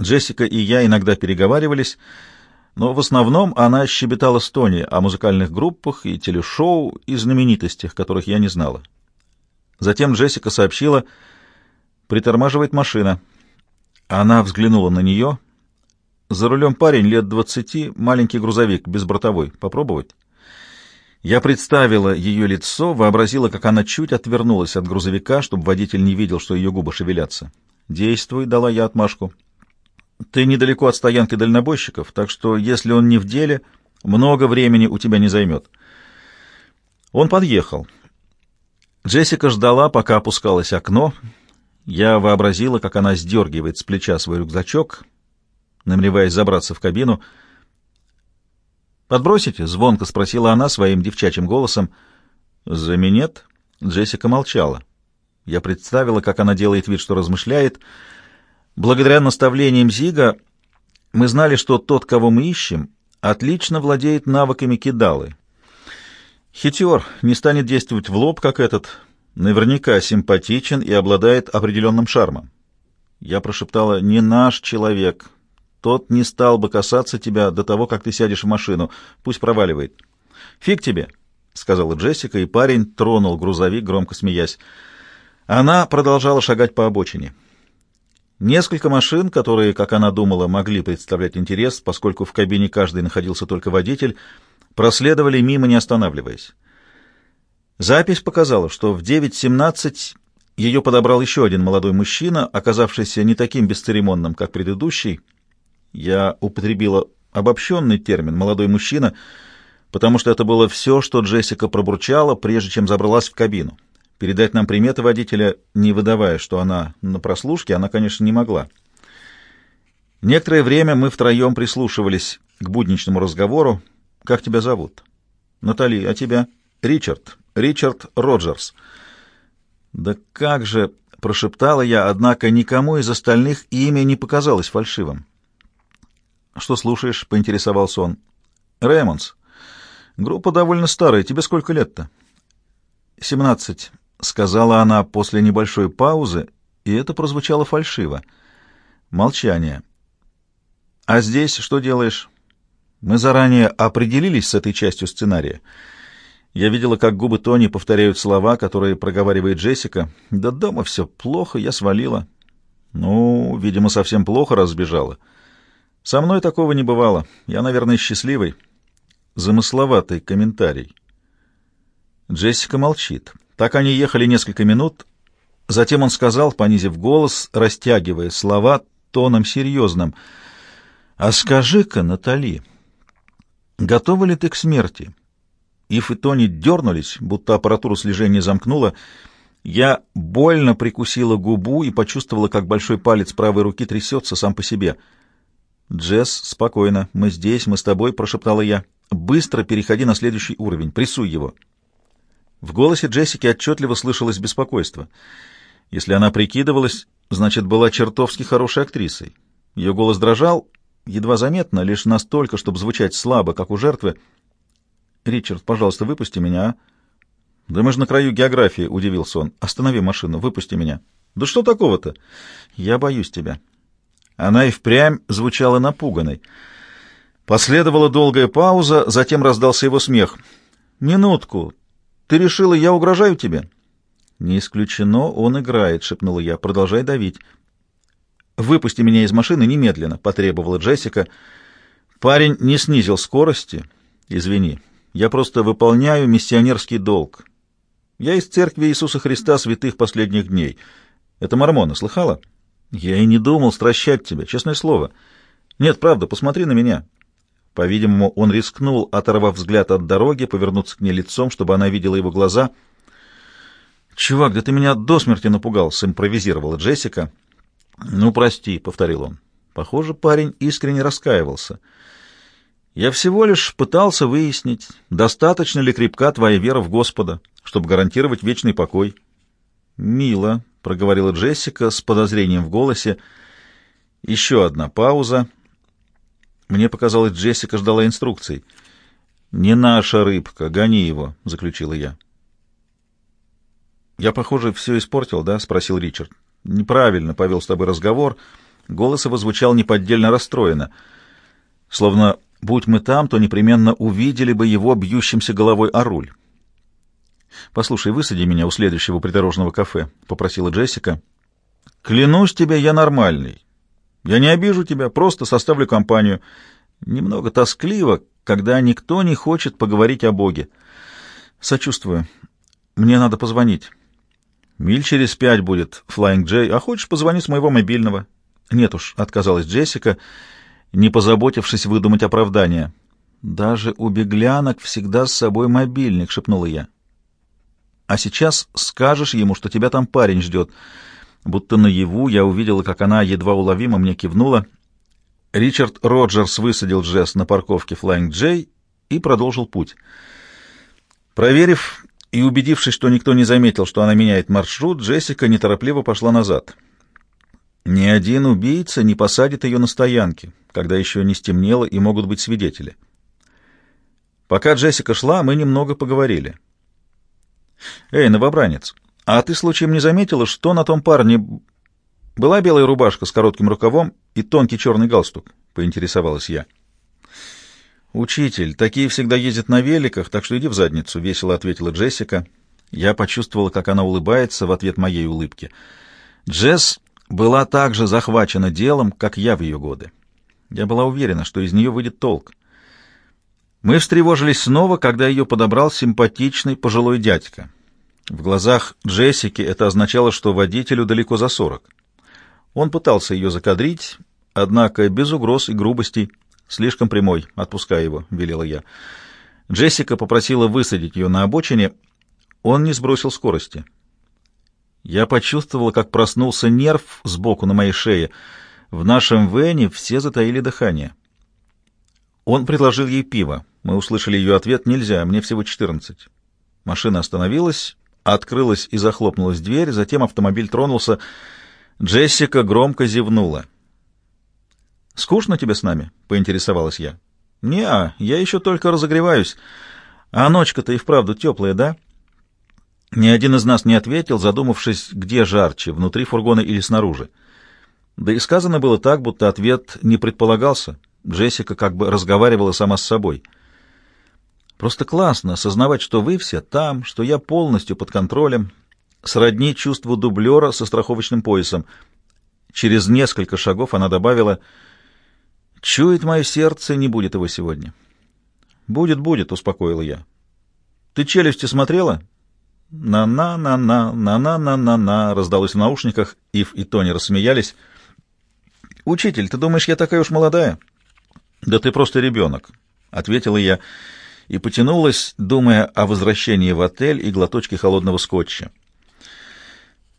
Джессика и я иногда переговаривались, но в основном она щебетала с Тони о музыкальных группах и телешоу и знаменитостях, которых я не знала. Затем Джессика сообщила, притормаживает машина. Она взглянула на нее. За рулем парень лет двадцати, маленький грузовик, без бортовой. Попробовать? Я представила ее лицо, вообразила, как она чуть отвернулась от грузовика, чтобы водитель не видел, что ее губы шевелятся. «Действуй», — дала я отмашку. «Ты недалеко от стоянки дальнобойщиков, так что, если он не в деле, много времени у тебя не займет». Он подъехал. Джессика ждала, пока опускалось окно. Я вообразила, как она сдергивает с плеча свой рюкзачок, намереваясь забраться в кабину — «Подбросите?» — звонко спросила она своим девчачьим голосом. «За минет?» — Джессика молчала. Я представила, как она делает вид, что размышляет. Благодаря наставлениям Зига мы знали, что тот, кого мы ищем, отлично владеет навыками кидалы. Хитер не станет действовать в лоб, как этот, наверняка симпатичен и обладает определенным шармом. Я прошептала «не наш человек», тот не стал бы касаться тебя до того, как ты сядешь в машину. Пусть проваливает. Фиг тебе, — сказала Джессика, и парень тронул грузовик, громко смеясь. Она продолжала шагать по обочине. Несколько машин, которые, как она думала, могли представлять интерес, поскольку в кабине каждый находился только водитель, проследовали мимо, не останавливаясь. Запись показала, что в 9.17 ее подобрал еще один молодой мужчина, оказавшийся не таким бесцеремонным, как предыдущий, — я употребила обобщенный термин «молодой мужчина», потому что это было все, что Джессика пробурчала, прежде чем забралась в кабину. Передать нам приметы водителя, не выдавая, что она на прослушке, она, конечно, не могла. Некоторое время мы втроем прислушивались к будничному разговору. «Как тебя зовут?» «Натали, а тебя?» «Ричард. Ричард Роджерс». «Да как же...» — прошептала я, однако никому из остальных имя не показалось фальшивым. «Что слушаешь?» — поинтересовался он. «Рэймондс. Группа довольно старая. Тебе сколько лет-то?» «Семнадцать», — сказала она после небольшой паузы, и это прозвучало фальшиво. Молчание. «А здесь что делаешь?» «Мы заранее определились с этой частью сценария». Я видела, как губы Тони повторяют слова, которые проговаривает Джессика. «Да дома все плохо, я свалила». «Ну, видимо, совсем плохо разбежала». Со мной такого не бывало. Я, наверное, счастливый. Замысловатый комментарий. Джессика молчит. Так они ехали несколько минут. Затем он сказал, понизив голос, растягивая слова тоном серьезным. «А скажи-ка, Натали, готова ли ты к смерти?» Ив и Тони дернулись, будто аппаратуру слежения замкнула. Я больно прикусила губу и почувствовала, как большой палец правой руки трясется сам по себе — «Джесс, спокойно. Мы здесь, мы с тобой», — прошептала я. «Быстро переходи на следующий уровень. Прессуй его». В голосе Джессики отчетливо слышалось беспокойство. Если она прикидывалась, значит, была чертовски хорошей актрисой. Ее голос дрожал, едва заметно, лишь настолько, чтобы звучать слабо, как у жертвы. «Ричард, пожалуйста, выпусти меня, а?» «Да мы же на краю географии», — удивился он. «Останови машину, выпусти меня». «Да что такого-то?» «Я боюсь тебя». Она и впрямь звучала напуганной. Последовала долгая пауза, затем раздался его смех. «Минутку. Ты решила, я угрожаю тебе?» «Не исключено, он играет», — шепнула я. «Продолжай давить». «Выпусти меня из машины немедленно», — потребовала Джессика. Парень не снизил скорости. «Извини, я просто выполняю миссионерский долг. Я из церкви Иисуса Христа святых последних дней. Это мормоны, слыхала?» Я и не думал стращать тебя, честное слово. Нет, правда, посмотри на меня. По-видимому, он рискнул, оторвав взгляд от дороги, повернуться к ней лицом, чтобы она видела его глаза. «Чувак, да ты меня до смерти напугал», — симпровизировала Джессика. «Ну, прости», — повторил он. Похоже, парень искренне раскаивался. «Я всего лишь пытался выяснить, достаточно ли крепка твоя вера в Господа, чтобы гарантировать вечный покой». «Мило», проговорила Джессика с подозрением в голосе. Еще одна пауза. Мне показалось, Джессика ждала инструкций. «Не наша рыбка, гони его», — заключила я. «Я, похоже, все испортил, да?» — спросил Ричард. «Неправильно повел с тобой разговор. Голос его звучал неподдельно расстроенно, словно, будь мы там, то непременно увидели бы его бьющимся головой о руль. «Послушай, высади меня у следующего придорожного кафе», — попросила Джессика. «Клянусь тебе, я нормальный. Я не обижу тебя, просто составлю компанию. Немного тоскливо, когда никто не хочет поговорить о Боге. Сочувствую. Мне надо позвонить. Миль через пять будет Flying Джей, а хочешь, позвони с моего мобильного?» «Нет уж», — отказалась Джессика, не позаботившись выдумать оправдание. «Даже у беглянок всегда с собой мобильник», — шепнула я. «А сейчас скажешь ему, что тебя там парень ждет». Будто наяву я увидела, как она едва уловимо мне кивнула. Ричард Роджерс высадил Джесс на парковке Flying J и продолжил путь. Проверив и убедившись, что никто не заметил, что она меняет маршрут, Джессика неторопливо пошла назад. Ни один убийца не посадит ее на стоянке, когда еще не стемнело и могут быть свидетели. Пока Джессика шла, мы немного поговорили. «Эй, новобранец, а ты случаем не заметила, что на том парне была белая рубашка с коротким рукавом и тонкий черный галстук?» — поинтересовалась я. «Учитель, такие всегда ездят на великах, так что иди в задницу», — весело ответила Джессика. Я почувствовала, как она улыбается в ответ моей улыбки. Джесс была так же захвачена делом, как я в ее годы. Я была уверена, что из нее выйдет толк. Мы встревожились снова, когда ее подобрал симпатичный пожилой дядька. В глазах Джессики это означало, что водителю далеко за сорок. Он пытался ее закадрить, однако без угроз и грубостей. «Слишком прямой. Отпускай его», — велела я. Джессика попросила высадить ее на обочине. Он не сбросил скорости. Я почувствовала, как проснулся нерв сбоку на моей шее. В нашем Вене все затаили дыхание. Он предложил ей пиво. Мы услышали ее ответ «Нельзя, мне всего четырнадцать». Машина остановилась, открылась и захлопнулась дверь, затем автомобиль тронулся. Джессика громко зевнула. «Скучно тебе с нами?» — поинтересовалась я. «Не-а, я еще только разогреваюсь. А ночка-то и вправду теплая, да?» Ни один из нас не ответил, задумавшись, где жарче, внутри фургона или снаружи. Да и сказано было так, будто ответ не предполагался. Джессика как бы разговаривала сама с собой. «Просто классно осознавать, что вы все там, что я полностью под контролем, сродни чувству дублера со страховочным поясом». Через несколько шагов она добавила «Чует мое сердце, не будет его сегодня». «Будет, будет», — успокоила я. «Ты челюсти смотрела?» «На-на-на-на, на-на-на-на-на», — раздалось в наушниках, Ив и Тони рассмеялись. «Учитель, ты думаешь, я такая уж молодая?» «Да ты просто ребенок», — ответила я и потянулась, думая о возвращении в отель и глоточке холодного скотча.